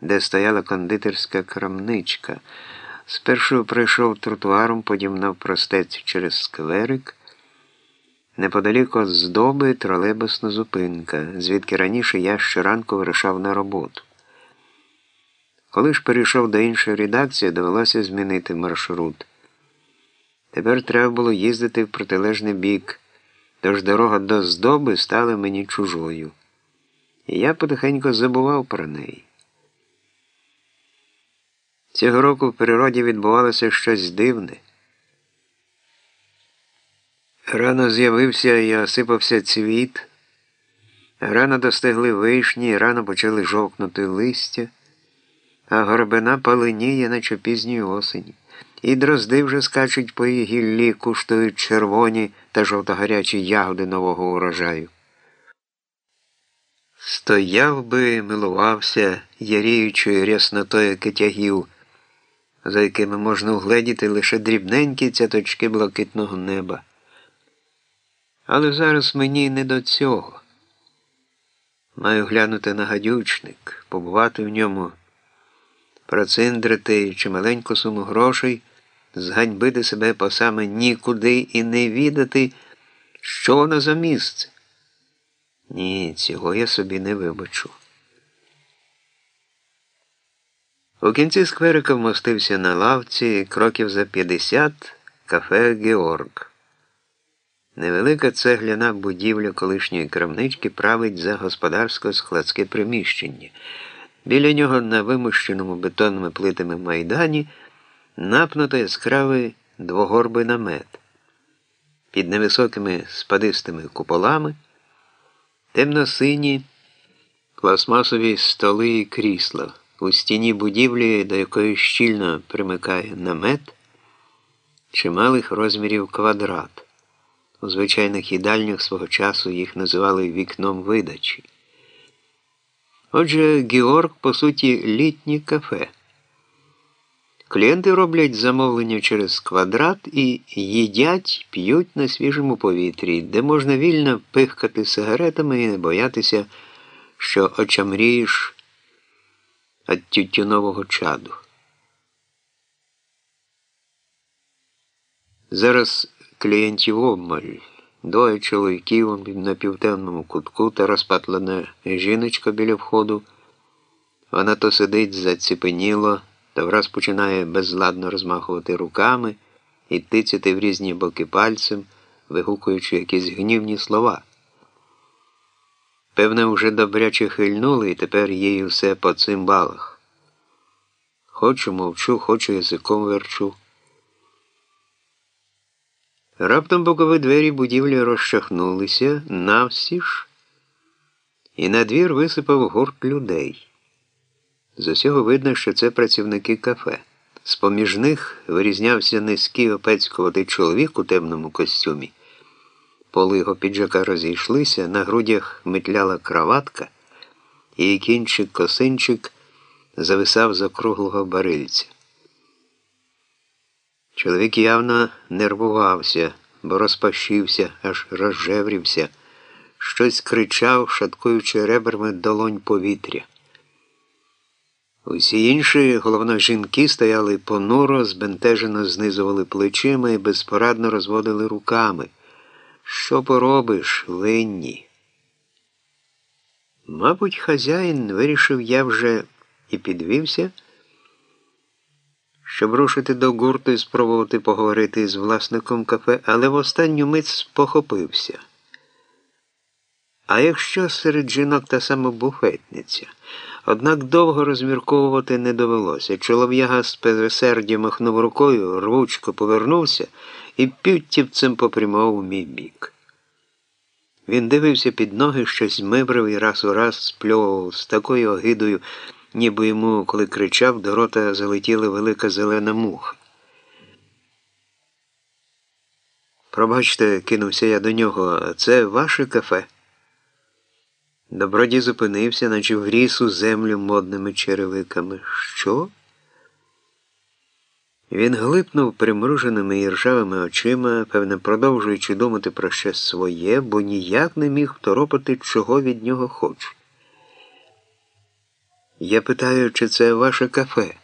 де стояла кондитерська крамничка. Спершу пройшов тротуаром, потім навпростець через скверик. Неподалік від здоби тролейбусна зупинка, звідки раніше я щоранку вирушав на роботу. Коли ж перейшов до іншої редакції, довелося змінити маршрут. Тепер треба було їздити в протилежний бік, тож дорога до здоби стала мені чужою. І я потихеньку забував про неї. Цього року в природі відбувалося щось дивне. Рано з'явився і осипався цвіт, рано достигли вишні, рано почали жовкнути листя, а горобина паленіє, наче пізньої осені, і дрозди вже скачуть по її гіллі, куштують червоні та жовтогарячі ягоди нового урожаю. Стояв би, милувався яріючою ряснотою китягів, за якими можна угледіти лише дрібненькі цяточки блакитного неба. Але зараз мені не до цього. Маю глянути на гадючник, побувати в ньому, проциндрити чи маленьку суму грошей, зганьбити себе по саме нікуди і не відати, що воно за місце. Ні, цього я собі не вибачу. У кінці скверика вмостився на лавці кроків за 50 кафе Георг. Невелика цегляна будівля колишньої крамнички править за господарсько-складське приміщення. Біля нього на вимущеному бетонними плитами майдані напнуто яскравий двогорбий намет. Під невисокими спадистими куполами темно-сині пластмасові столи і крісла. У стіні будівлі, до якої щільно примикає намет, чималих розмірів квадрат. У звичайних їдальнях свого часу їх називали вікном видачі. Отже, Георг, по суті, літнє кафе. Клієнти роблять замовлення через квадрат і їдять, п'ють на свіжому повітрі, де можна вільно пихкати сигаретами і не боятися, що очамрієш від тютюнового чаду. Зараз клієнтів обмаль, двоє чоловіків на півтемному кутку та розпатлена жіночка біля входу. Вона то сидить заціпеніло, то враз починає безладно розмахувати руками і тицяти в різні боки пальцем, вигукуючи якісь гнівні слова. Певне, вже добряче хильнули, і тепер їй все по цим балах. Хочу мовчу, хочу язиком верчу. Раптом бокові двері будівлі розчахнулися навсіж, і на двір висипав гурт людей. З усього видно, що це працівники кафе. З поміж них вирізнявся низький опецькуватий чоловік у темному костюмі. Поли його піджака розійшлися, на грудях метляла краватка, і кінчик косинчик зависав з округлого барильця. Чоловік явно нервувався, бо розпашився, аж розжеврівся, щось кричав, шаткуючи ребрами долонь повітря. Усі інші, головно жінки, стояли понуро, збентежено знизували плечима і безпорадно розводили руками. Що поробиш, винні? Мабуть, хазяїн вирішив я вже і підвівся щоб рушити до гурту і спробувати поговорити з власником кафе, але в останню мить спохопився. А якщо серед жінок та сама буфетниця? Однак довго розмірковувати не довелося. Чолов'яга з пересердя махнув рукою, рвучко повернувся і півтівцем попрямував у мій бік. Він дивився під ноги, щось мибрив і раз у раз спльовував з такою огидою ніби йому, коли кричав, до рота залетіла велика зелена муха. Пробачте, кинувся я до нього, це ваше кафе. Добродій зупинився, наче вріс у землю модними черевиками. Що? Він глипнув примруженими і ржавими очима, певне, продовжуючи думати про щось своє, бо ніяк не міг второпати, чого від нього хоче. Я питаю, чи це ваше кафе?